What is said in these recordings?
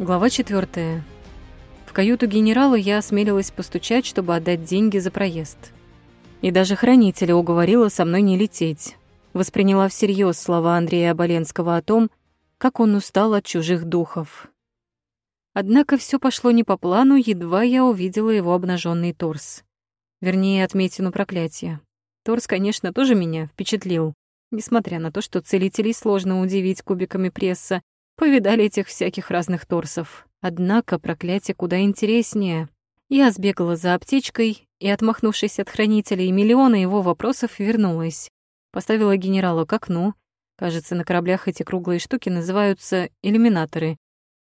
Глава 4. В каюту генерала я осмелилась постучать, чтобы отдать деньги за проезд. И даже хранителя уговорила со мной не лететь. Восприняла всерьез слова Андрея Оболенского о том, как он устал от чужих духов. Однако все пошло не по плану, едва я увидела его обнаженный торс. Вернее, отметину проклятия. Торс, конечно, тоже меня впечатлил. Несмотря на то, что целителей сложно удивить кубиками пресса, Повидали этих всяких разных торсов. Однако проклятие куда интереснее. Я сбегала за аптечкой и, отмахнувшись от хранителей миллиона его вопросов, вернулась. Поставила генерала к окну. Кажется, на кораблях эти круглые штуки называются иллюминаторы.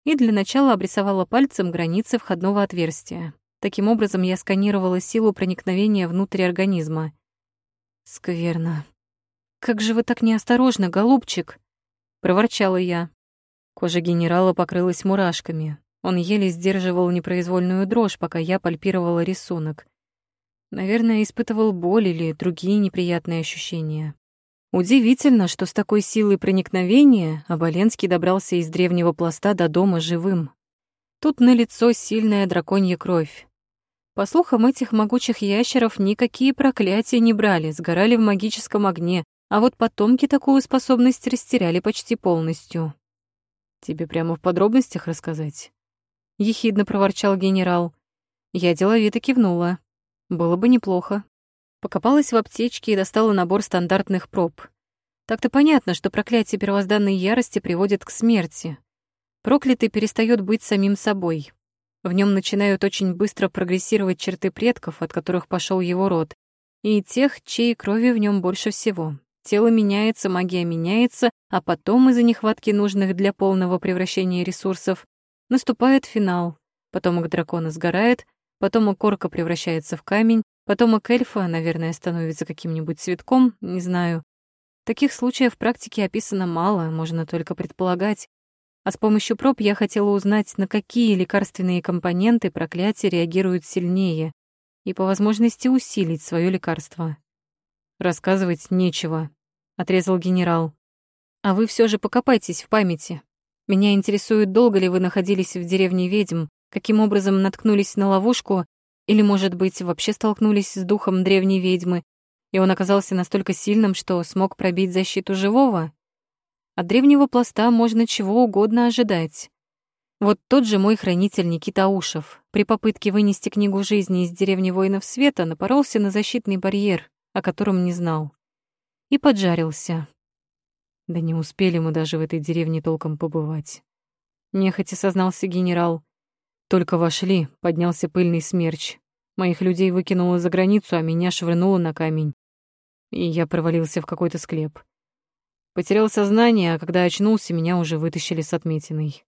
И для начала обрисовала пальцем границы входного отверстия. Таким образом, я сканировала силу проникновения внутрь организма. Скверно. «Как же вы так неосторожно, голубчик!» — проворчала я. Кожа генерала покрылась мурашками. Он еле сдерживал непроизвольную дрожь, пока я пальпировала рисунок. Наверное, испытывал боль или другие неприятные ощущения. Удивительно, что с такой силой проникновения Оболенский добрался из древнего пласта до дома живым. Тут налицо сильная драконья кровь. По слухам, этих могучих ящеров никакие проклятия не брали, сгорали в магическом огне, а вот потомки такую способность растеряли почти полностью. Тебе прямо в подробностях рассказать? Ехидно проворчал генерал. Я деловито кивнула. Было бы неплохо. Покопалась в аптечке и достала набор стандартных проб. Так-то понятно, что проклятие первозданной ярости приводит к смерти. Проклятый перестает быть самим собой. В нем начинают очень быстро прогрессировать черты предков, от которых пошел его род, и тех, чьей крови в нем больше всего. Тело меняется, магия меняется, а потом из-за нехватки нужных для полного превращения ресурсов наступает финал. Потомок дракона сгорает, потомок корка превращается в камень, потомок эльфа, наверное, становится каким-нибудь цветком, не знаю. Таких случаев в практике описано мало, можно только предполагать. А с помощью проб я хотела узнать, на какие лекарственные компоненты проклятия реагируют сильнее, и по возможности усилить свое лекарство. Рассказывать нечего, отрезал генерал. А вы все же покопайтесь в памяти. Меня интересует, долго ли вы находились в деревне ведьм, каким образом наткнулись на ловушку, или, может быть, вообще столкнулись с духом древней ведьмы, и он оказался настолько сильным, что смог пробить защиту живого? От древнего пласта можно чего угодно ожидать. Вот тот же мой хранитель Никита Ушев при попытке вынести книгу жизни из деревни воинов света напоролся на защитный барьер, о котором не знал и поджарился. Да не успели мы даже в этой деревне толком побывать. Нехотя сознался генерал. Только вошли, поднялся пыльный смерч. Моих людей выкинуло за границу, а меня швырнуло на камень. И я провалился в какой-то склеп. Потерял сознание, а когда очнулся, меня уже вытащили с отметиной.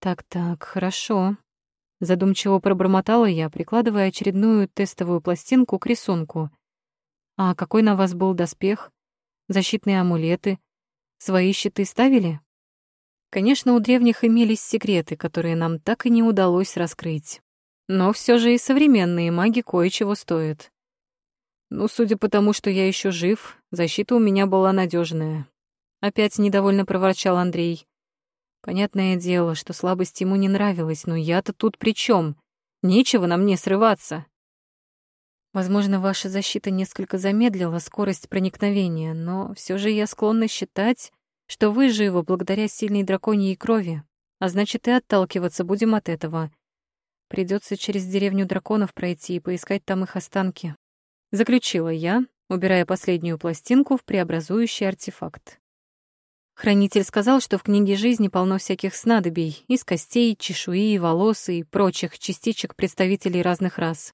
«Так-так, хорошо», — задумчиво пробормотала я, прикладывая очередную тестовую пластинку к рисунку — а какой на вас был доспех? Защитные амулеты? Свои щиты ставили? Конечно, у древних имелись секреты, которые нам так и не удалось раскрыть. Но все же и современные маги кое-чего стоят. Ну, судя по тому, что я еще жив, защита у меня была надежная. Опять недовольно проворчал Андрей. Понятное дело, что слабость ему не нравилась, но я-то тут при чем? Нечего на мне срываться. Возможно, ваша защита несколько замедлила скорость проникновения, но все же я склонна считать, что вы живы благодаря сильной драконьей крови, а значит и отталкиваться будем от этого. Придется через деревню драконов пройти и поискать там их останки. Заключила я, убирая последнюю пластинку в преобразующий артефакт. Хранитель сказал, что в книге жизни полно всяких снадобий из костей, чешуи, волос и прочих частичек представителей разных рас.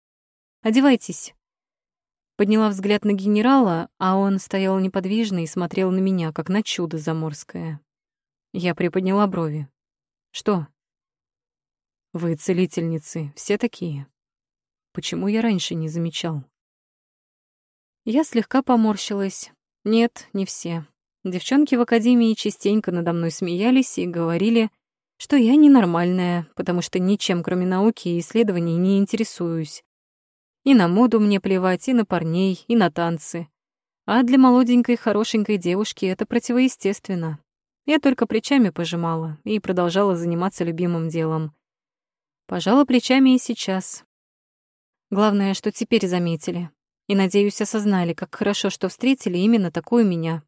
Одевайтесь». Подняла взгляд на генерала, а он стоял неподвижно и смотрел на меня, как на чудо заморское. Я приподняла брови. «Что?» «Вы целительницы, все такие. Почему я раньше не замечал?» Я слегка поморщилась. Нет, не все. Девчонки в академии частенько надо мной смеялись и говорили, что я ненормальная, потому что ничем, кроме науки и исследований, не интересуюсь. И на моду мне плевать, и на парней, и на танцы. А для молоденькой, хорошенькой девушки это противоестественно. Я только плечами пожимала и продолжала заниматься любимым делом. Пожала плечами и сейчас. Главное, что теперь заметили. И, надеюсь, осознали, как хорошо, что встретили именно такую меня.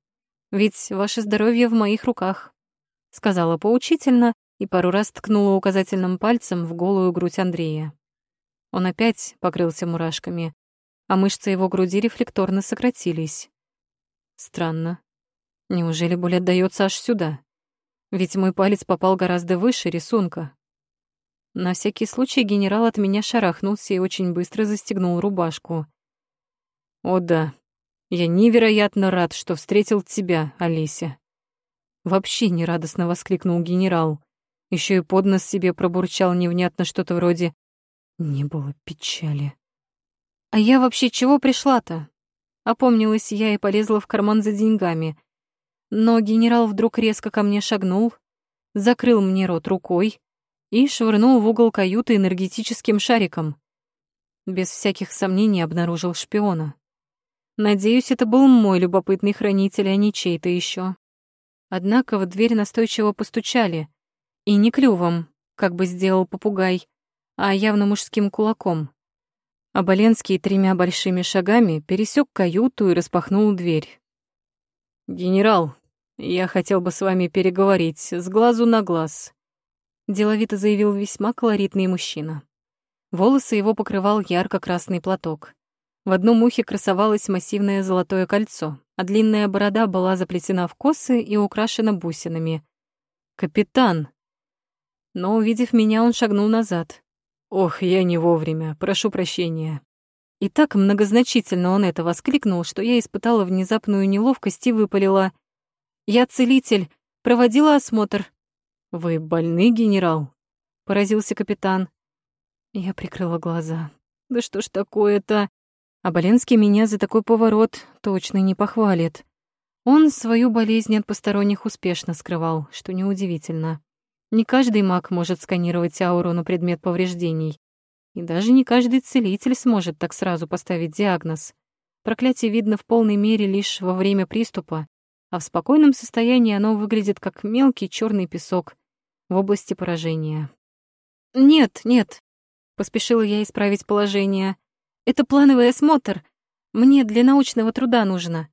Ведь ваше здоровье в моих руках. Сказала поучительно и пару раз ткнула указательным пальцем в голую грудь Андрея. Он опять покрылся мурашками, а мышцы его груди рефлекторно сократились. Странно. Неужели боль отдаётся аж сюда? Ведь мой палец попал гораздо выше рисунка. На всякий случай генерал от меня шарахнулся и очень быстро застегнул рубашку. «О да, я невероятно рад, что встретил тебя, Алися». Вообще нерадостно воскликнул генерал. Еще и под нос себе пробурчал невнятно что-то вроде «Не было печали». «А я вообще чего пришла-то?» Опомнилась я и полезла в карман за деньгами. Но генерал вдруг резко ко мне шагнул, закрыл мне рот рукой и швырнул в угол каюты энергетическим шариком. Без всяких сомнений обнаружил шпиона. Надеюсь, это был мой любопытный хранитель, а не чей-то еще. Однако в дверь настойчиво постучали. И не клювом, как бы сделал попугай, а явно мужским кулаком. Оболенский тремя большими шагами пересек каюту и распахнул дверь. «Генерал, я хотел бы с вами переговорить с глазу на глаз», деловито заявил весьма колоритный мужчина. Волосы его покрывал ярко-красный платок. В одном ухе красовалось массивное золотое кольцо, а длинная борода была заплетена в косы и украшена бусинами. «Капитан!» Но, увидев меня, он шагнул назад. «Ох, я не вовремя, прошу прощения». И так многозначительно он это воскликнул, что я испытала внезапную неловкость и выпалила. «Я целитель, проводила осмотр». «Вы больны, генерал?» — поразился капитан. Я прикрыла глаза. «Да что ж такое-то?» А Боленский меня за такой поворот точно не похвалит. Он свою болезнь от посторонних успешно скрывал, что неудивительно. Не каждый маг может сканировать ауру на предмет повреждений. И даже не каждый целитель сможет так сразу поставить диагноз. Проклятие видно в полной мере лишь во время приступа, а в спокойном состоянии оно выглядит как мелкий черный песок, в области поражения. «Нет, нет», — поспешила я исправить положение. «Это плановый осмотр. Мне для научного труда нужно».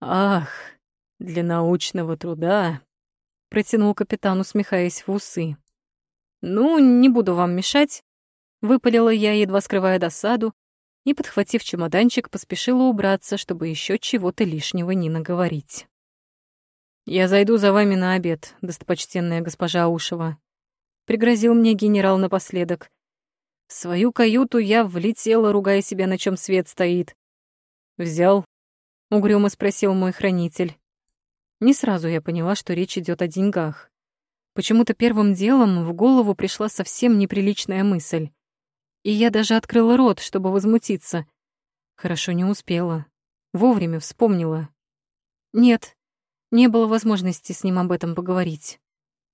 «Ах, для научного труда», — протянул капитан, усмехаясь в усы. «Ну, не буду вам мешать», — выпалила я, едва скрывая досаду, и, подхватив чемоданчик, поспешила убраться, чтобы еще чего-то лишнего не наговорить. «Я зайду за вами на обед, достопочтенная госпожа Ушева», — пригрозил мне генерал напоследок. В свою каюту я влетела, ругая себя, на чем свет стоит. «Взял?» — угрюмо спросил мой хранитель. Не сразу я поняла, что речь идет о деньгах. Почему-то первым делом в голову пришла совсем неприличная мысль. И я даже открыла рот, чтобы возмутиться. Хорошо не успела. Вовремя вспомнила. «Нет, не было возможности с ним об этом поговорить.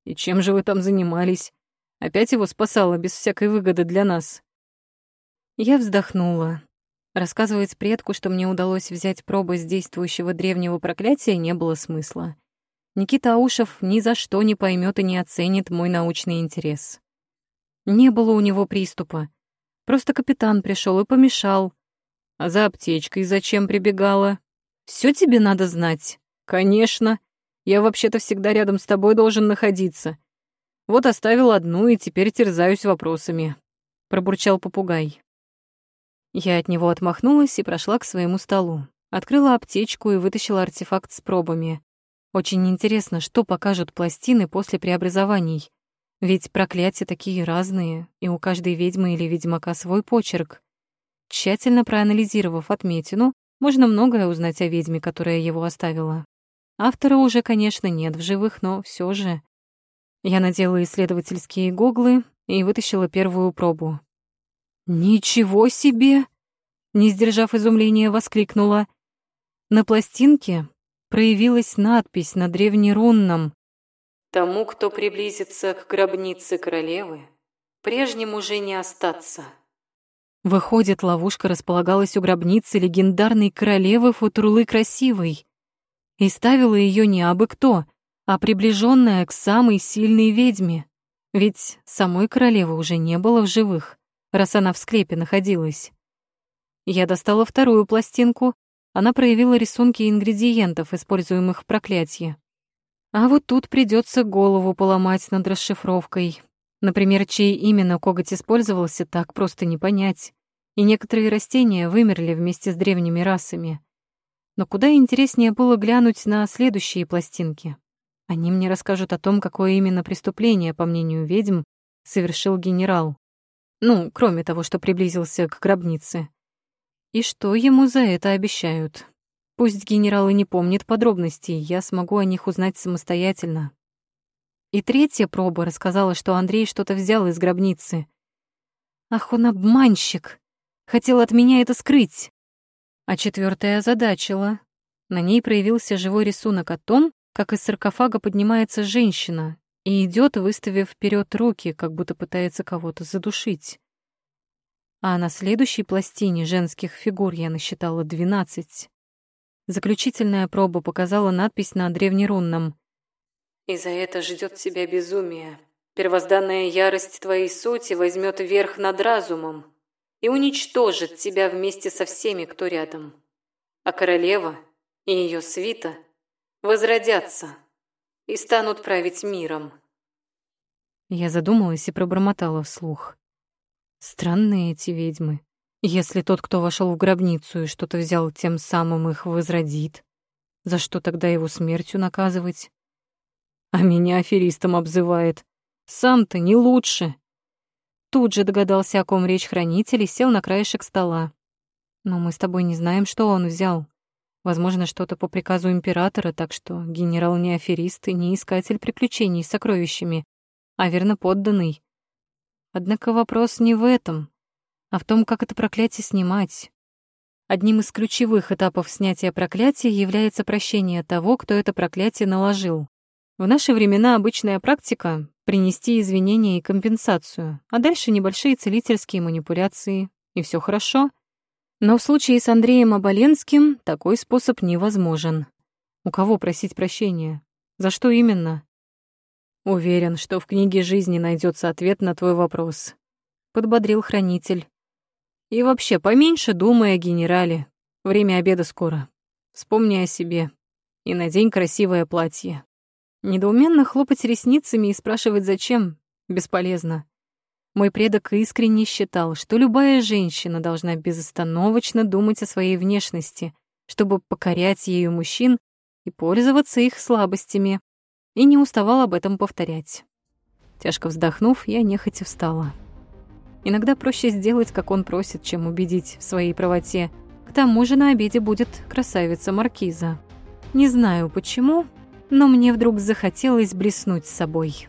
«И чем же вы там занимались? Опять его спасала без всякой выгоды для нас?» Я вздохнула. Рассказывать предку, что мне удалось взять пробы с действующего древнего проклятия, не было смысла. Никита Аушев ни за что не поймет и не оценит мой научный интерес. Не было у него приступа. Просто капитан пришел и помешал. А за аптечкой зачем прибегала? Все тебе надо знать. «Конечно. Я вообще-то всегда рядом с тобой должен находиться. Вот оставил одну и теперь терзаюсь вопросами», — пробурчал попугай. Я от него отмахнулась и прошла к своему столу. Открыла аптечку и вытащила артефакт с пробами. Очень интересно, что покажут пластины после преобразований. Ведь проклятия такие разные, и у каждой ведьмы или ведьмака свой почерк. Тщательно проанализировав отметину, можно многое узнать о ведьме, которая его оставила. Автора уже, конечно, нет в живых, но все же. Я надела исследовательские гоглы и вытащила первую пробу. «Ничего себе!» Не сдержав изумления, воскликнула. На пластинке проявилась надпись на древнерунном. «Тому, кто приблизится к гробнице королевы, прежним уже не остаться». Выходит, ловушка располагалась у гробницы легендарной королевы Футурлы Красивой и ставила ее не абы кто, а приближенная к самой сильной ведьме. Ведь самой королевы уже не было в живых, раз она в склепе находилась. Я достала вторую пластинку, она проявила рисунки ингредиентов, используемых в проклятии. А вот тут придется голову поломать над расшифровкой. Например, чей именно коготь использовался, так просто не понять. И некоторые растения вымерли вместе с древними расами. Но куда интереснее было глянуть на следующие пластинки. Они мне расскажут о том, какое именно преступление, по мнению ведьм, совершил генерал. Ну, кроме того, что приблизился к гробнице. И что ему за это обещают. Пусть генерал и не помнит подробностей, я смогу о них узнать самостоятельно. И третья проба рассказала, что Андрей что-то взял из гробницы. Ах, он обманщик! Хотел от меня это скрыть. А четвертая озадачила. На ней проявился живой рисунок о том, как из саркофага поднимается женщина и идет, выставив вперед руки, как будто пытается кого-то задушить. А на следующей пластине женских фигур я насчитала двенадцать. Заключительная проба показала надпись на древнерунном и за это ждет тебя безумие. Первозданная ярость твоей сути возьмет верх над разумом и уничтожит тебя вместе со всеми, кто рядом. А королева и ее свита возродятся и станут править миром. Я задумалась и пробормотала вслух. Странные эти ведьмы. Если тот, кто вошел в гробницу и что-то взял, тем самым их возродит, за что тогда его смертью наказывать? а меня аферистом обзывает. Сам-то не лучше. Тут же догадался, о ком речь хранитель, и сел на краешек стола. Но мы с тобой не знаем, что он взял. Возможно, что-то по приказу императора, так что генерал не аферист и не искатель приключений с сокровищами, а верно подданный. Однако вопрос не в этом, а в том, как это проклятие снимать. Одним из ключевых этапов снятия проклятия является прощение того, кто это проклятие наложил. В наши времена обычная практика — принести извинения и компенсацию, а дальше небольшие целительские манипуляции, и все хорошо. Но в случае с Андреем Оболенским такой способ невозможен. У кого просить прощения? За что именно? Уверен, что в книге жизни найдется ответ на твой вопрос. Подбодрил хранитель. И вообще, поменьше думай о генерале. Время обеда скоро. Вспомни о себе. И надень красивое платье. Недоуменно хлопать ресницами и спрашивать зачем бесполезно. Мой предок искренне считал, что любая женщина должна безостановочно думать о своей внешности, чтобы покорять ею мужчин и пользоваться их слабостями, и не уставал об этом повторять. Тяжко вздохнув, я нехотя встала. Иногда проще сделать, как он просит, чем убедить в своей правоте. К тому же на обеде будет красавица Маркиза. Не знаю почему, но мне вдруг захотелось блеснуть собой.